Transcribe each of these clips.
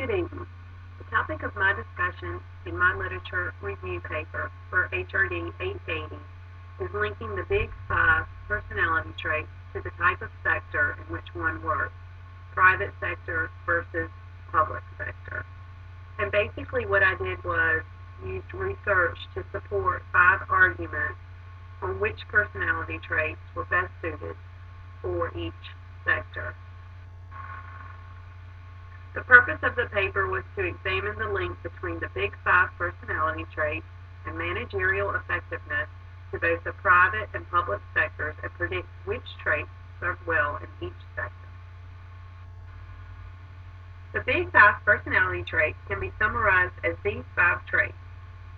Good evening. The topic of my discussion in my literature review paper for HRD 880 is linking the Big Five personality traits to the type of sector in which one works, private sector versus public sector. And basically what I did was used research to support five arguments on which personality traits were best suited for each sector. The purpose of the paper was to examine the link between the Big Five personality traits and managerial effectiveness to both the private and public sectors and predict which traits serve well in each sector. The Big Five personality traits can be summarized as these five traits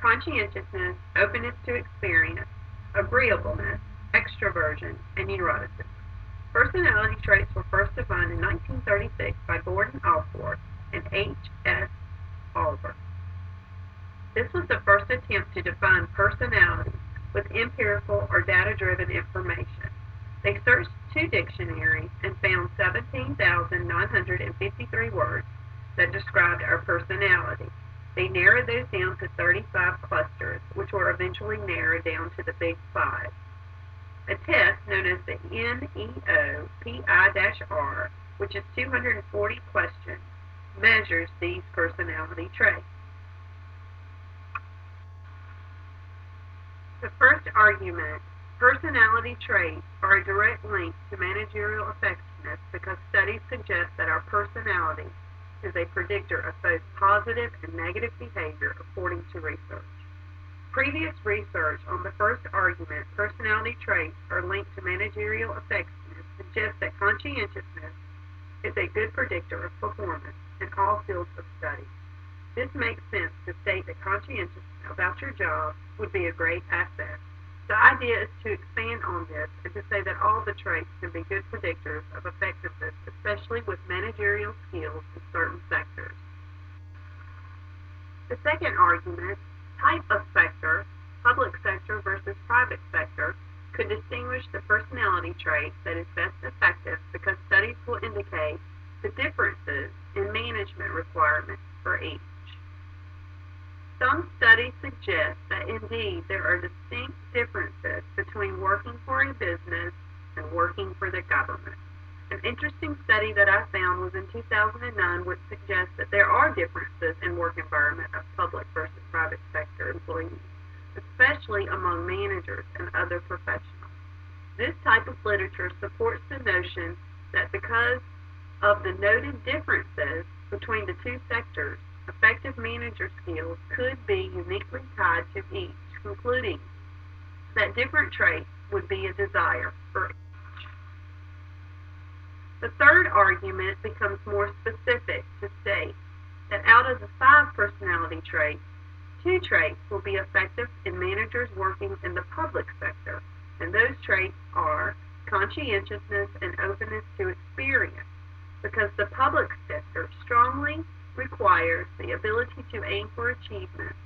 conscientiousness, openness to experience, agreeableness, extroversion, and neuroticism. Personality traits were first defined in 1936 by Gordon Allport and H. S. Odbert. This was the first attempt to define personality with empirical or data-driven information. They searched two dictionaries and found 17,953 words that described our personality. They narrowed those down to 35 clusters, which were eventually narrowed down to the Big Five. A test known as the NEO-PI-R, which is 240 questions, measures these personality traits. The first argument, personality traits are a direct link to managerial effectiveness because studies suggest that our personality is a predictor of both positive and negative behavior according to research. Previous research on the first argument, personality traits are linked to managerial effectiveness, suggests that conscientiousness is a good predictor of performance in all fields of study. This makes sense to state that conscientiousness about your job would be a great asset. The idea is to expand on this and to say that all the traits can be good predictors of effectiveness, especially with managerial skills in certain sectors. The second argument, type of sector, public sector versus private sector, could distinguish the personality trait that is best effective because studies will indicate the differences in management requirements for each. Some studies suggest that indeed there are distinct differences between working for a business and working for the government. An interesting study that I found was in 2009 which suggests that there are differences in work environment of public versus private sector employees, especially among managers and other professionals. This type of literature supports the notion that because of the noted differences between the two sectors, effective manager skills could be uniquely tied to each, concluding that different traits would be a desire for. The third argument becomes more specific to state that out of the five personality traits, two traits will be effective in managers working in the public sector, and those traits are conscientiousness and openness to experience, because the public sector strongly requires the ability to aim for achievement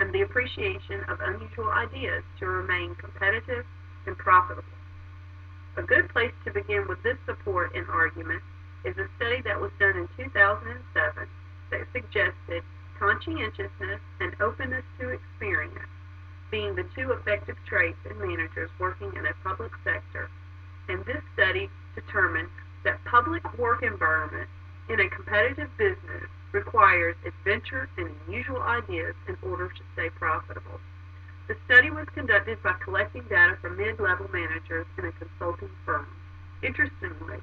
and the appreciation of unusual ideas to remain competitive and profitable. A good place to begin with this support and argument is a study that was done in 2007 that suggested conscientiousness and openness to experience being the two effective traits in managers working in a public sector. And this study determined that public work environment in a competitive business requires adventure and unusual ideas in order to stay profitable. The study was conducted by collecting data from mid-level managers in a consulting firm. Interestingly,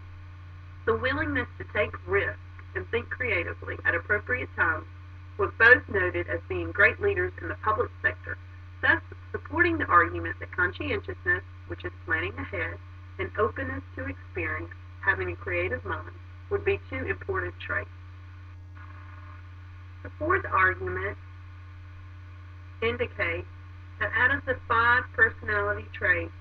the willingness to take risks and think creatively at appropriate times was both noted as being great leaders in the public sector, thus supporting the argument that conscientiousness, which is planning ahead, and openness to experience, having a creative mind, would be two important traits. The fourth argument indicates out of the five personality traits,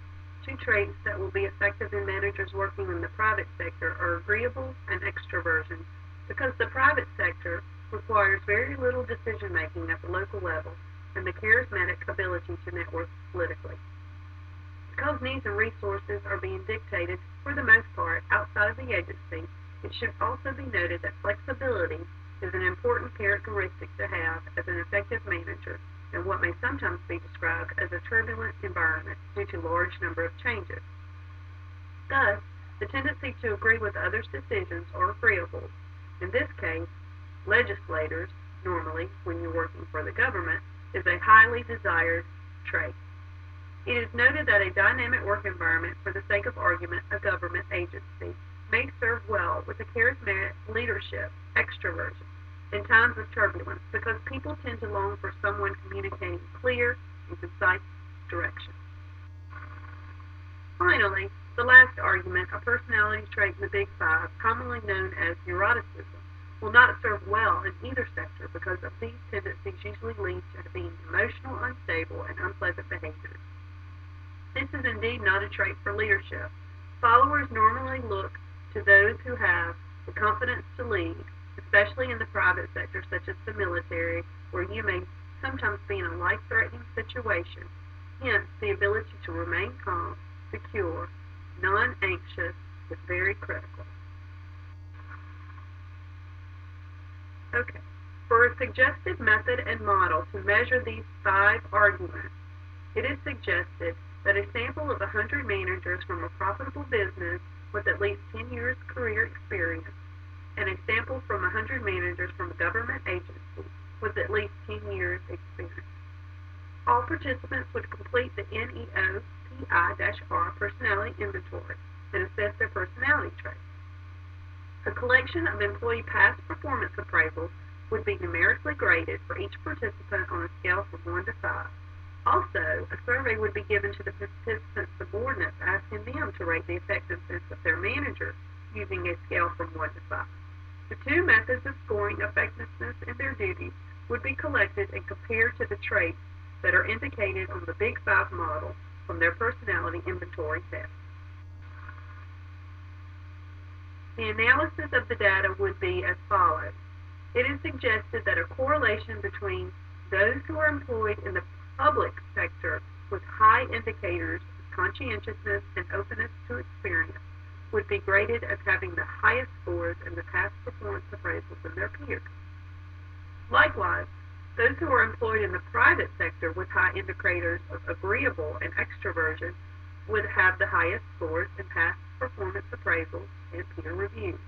two traits that will be effective in managers working in the private sector are agreeable and extroversion, because the private sector requires very little decision making at the local level and the charismatic ability to network politically. Because needs and resources are being dictated, for the most part, outside of the agency, it should also be noted that flexibility is an important characteristic to have as an effective manager in what may sometimes be described as a turbulent environment due to large number of changes. Thus, the tendency to agree with others' decisions or agreeables, in this case, legislators, normally when you're working for the government, is a highly desired trait. It is noted that a dynamic work environment, for the sake of argument, a government agency, may serve well with a charismatic leadership, extroversion, in times of turbulence because people tend to long for someone communicating clear and concise direction. Finally, the last argument, a personality trait in the Big Five, commonly known as neuroticism, will not serve well in either sector because of these tendencies usually lead to being emotional, unstable, and unpleasant behaviors. This is indeed not a trait for leadership. Followers normally look to those who have the confidence to lead, especially in the private sector such as the military, where you may sometimes be in a life-threatening situation. Hence, the ability to remain calm, secure, non-anxious is very critical. Okay, for a suggested method and model to measure these five arguments, it is suggested that a sample of 100 managers from a profitable business with at least 10 years career experience and a sample from 100 managers from a government agency with at least 10 years experience. All participants would complete the NEO PI-R personality inventory and assess their personality traits. A collection of employee past performance appraisals would be numerically graded for each participant on a scale from 1 to 5. Also, a survey would be given to the participants' subordinates asking them to rate the effectiveness of their manager using a scale from 1 to 5. The two methods of scoring effectiveness in their duties would be collected and compared to the traits that are indicated on the Big Five model from their personality inventory test. The analysis of the data would be as follows. It is suggested that a correlation between those who are employed in the public sector with high indicators of conscientiousness and openness to experience would be graded as having the highest scores in the past performance appraisals of their peers. Likewise, those who are employed in the private sector with high indicators of agreeable and extroversion would have the highest scores in past performance appraisals and peer reviews.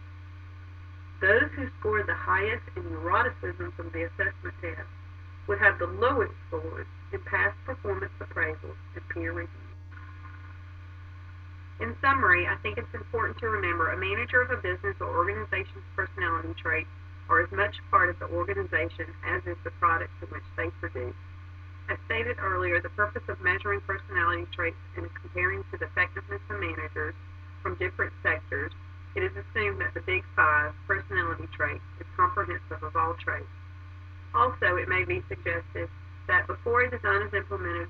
Those who scored the highest in neuroticism from the assessment test would have the lowest scores in past performance appraisals and peer reviews. In summary, I think it's important to remember a manager of a business or organization's personality traits are as much part of the organization as is the product in which they produce. As stated earlier, the purpose of measuring personality traits and comparing to the effectiveness of managers from different sectors, it is assumed that the Big Five personality traits is comprehensive of all traits. Also, it may be suggested that before a design is implemented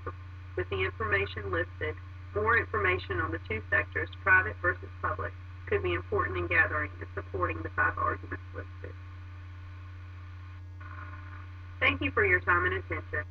with the information listed, more information on the two sectors, private versus public, could be important in gathering and supporting the five arguments listed. Thank you for your time and attention.